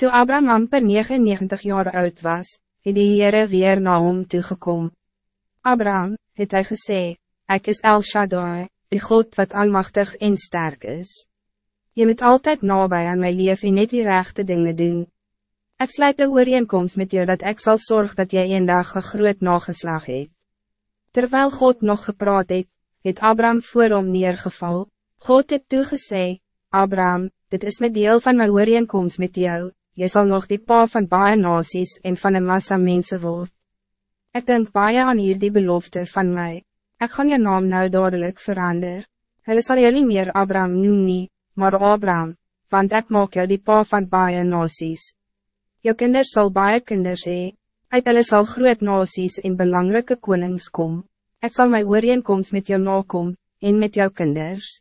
Toen Abraham amper 99 jaar oud was, het die Heere weer na hom toegekom. Abraham, het hy gesê, ek is El Shaddai, die God wat almachtig en sterk is. Je moet altijd nabij aan mijn lief en net die rechte dingen doen. Ik sluit de ooreenkomst met jou dat ik zal zorgen dat jij een dag een groot nageslag het. Terwijl God nog gepraat het, het Abraham voor hom neergeval. God het toegesê, Abraham, dit is met deel van mijn ooreenkomst met jou, je zal nog die pa van baie nasies en van een massa mensen word. Ik denk baie aan hier die belofte van mij. Ik ga je naam nou dadelijk verander. Hulle sal jy nie meer Abraham noem nie, maar Abraham, want ik maak jou die pa van baie nasies. Jou kinders zal baie kinders hee, uit hulle sal groot nasies en belangrijke konings kom. Ik zal mijn ooreenkomst met jou nakom, en met jou kinders.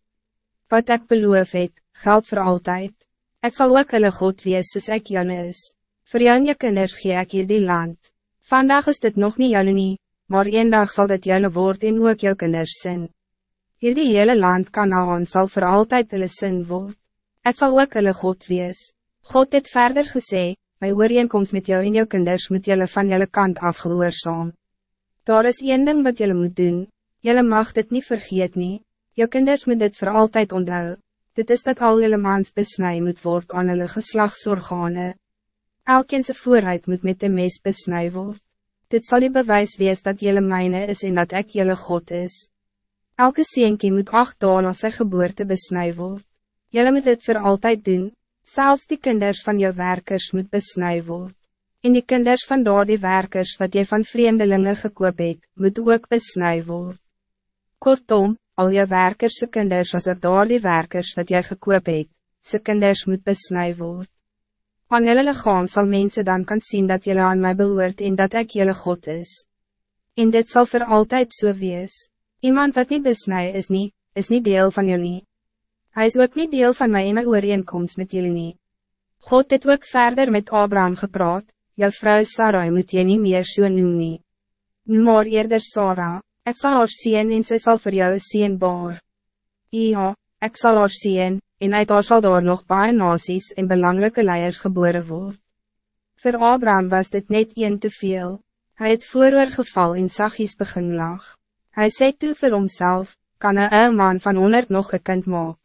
Wat ik beloof het, geldt voor altijd. Ik zal ook hulle God wees soos ek jyne is. Voor jou en je kinders gee ek hier die land. Vandaag is dit nog niet jyne nie, maar een dag zal dit jyne word en ook jou kinders sin. Hier die hele land kan aan sal voor altijd hulle sin word. Ek sal ook hulle God wees. God het verder gesê, my ooreenkomst met jou en jou kinders moet jylle van jylle kant afgehoorzaam. Daar is één ding wat jylle moet doen, jylle mag dit niet vergeet nie, jou kinders moet dit voor altijd onthou, dit is dat al jylle mans besnij moet worden aan hulle geslagsorgane. Elkeen sy vooruit moet met de mes besnij word. Dit zal die bewijs wees dat jylle myne is en dat ik jylle God is. Elke seentjie moet acht dagen als sy geboorte besnij word. Jylle moet dit voor altijd doen, zelfs die kinders van jou werkers moet besnij word. En die kinders van daar die werkers wat jy van vreemdelingen gekoop het, moet ook besnij word. Kortom, al je werkers se kinders as er daar die werkers wat jy gekoop het, se kinders moet besnij word. Aan jylle lichaam sal mense dan kan zien dat jylle aan mij behoort en dat ik jylle God is. En dit zal voor altijd so wees. Iemand wat niet besnij is niet, is niet deel van jullie. Hij is ook niet deel van mijn ooreenkomst met jullie niet. God het ook verder met Abraham gepraat, jou vrouw Sarai moet je niet meer so noem nie. Maar eerder Sarah, ik zal haar zien en sy sal vir jou sien baar. Ja, ik zal haar zien, en uit haar sal daar nog baie nasies en belangrijke leiers geboren word. Voor Abraham was dit net een te veel. Hij het vooroor geval en zachtjes begin lag. Hij zei toe vir homself, kan een man van honderd nog een kind maak.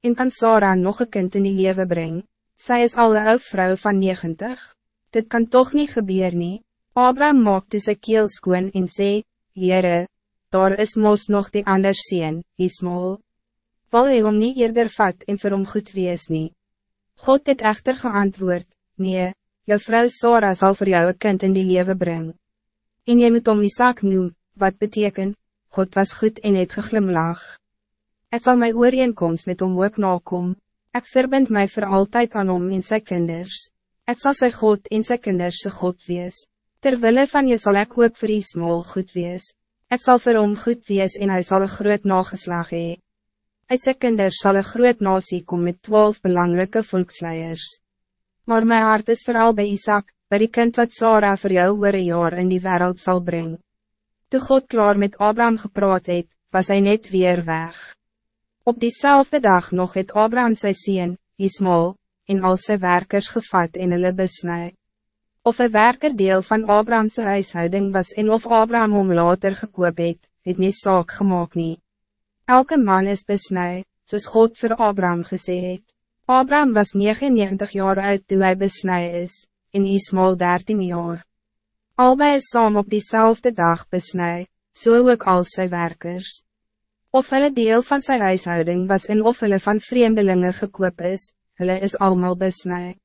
En kan Sarah nog een kind in die leven brengen. Zij is al een vrouw van 90 dit kan toch niet gebeuren nie. Abraham maakte sy keel skoon en sê, Heere, daar is mos nog die ander sien, Ismael. Wil hy hom nie eerder vat en vir hom goed wees nie. God het echter geantwoord, nee, jou vrouw Sora zal voor jou een kind in die leven brengen. En jy moet om Isaac noem, wat betekent, God was goed en het geglimlach. Ik zal mijn ooreenkomst met hom ook nakom, ik verbind mij voor altijd aan hom en sy kinders. Ik zal sy God en sy kinders sy God wees. Terwille van je zal ik ook vir Ismael goed wees. Ik zal vir hom goed wees en hij zal een groot nageslag hee. Uit sy kinders sal een groot nasie kom met twaalf belangrijke volksleiers. Maar mijn hart is vooral bij Isaac, bij die kind wat Sarah voor jou oor een jaar in die wereld zal brengen. Toen God klaar met Abraham gepraat het, was hij net weer weg. Op diezelfde dag nog het Abraham sy sien, Ismael, en al sy werkers gevat en hulle besnij. Of een werker deel van Abrahamse huishouding was en of Abraham hom later gekoop het, het nie saak gemaakt nie. Elke man is besnij, soos God voor Abraham gesê het. Abraham was 99 jaar oud toen hij besnij is, en Ismael 13 jaar. Albei is saam op diezelfde dag besnij, so ook al sy werkers. Of hulle deel van zijn huishouding was en of hulle van vreemdelingen gekoop is, hulle is allemaal besnij.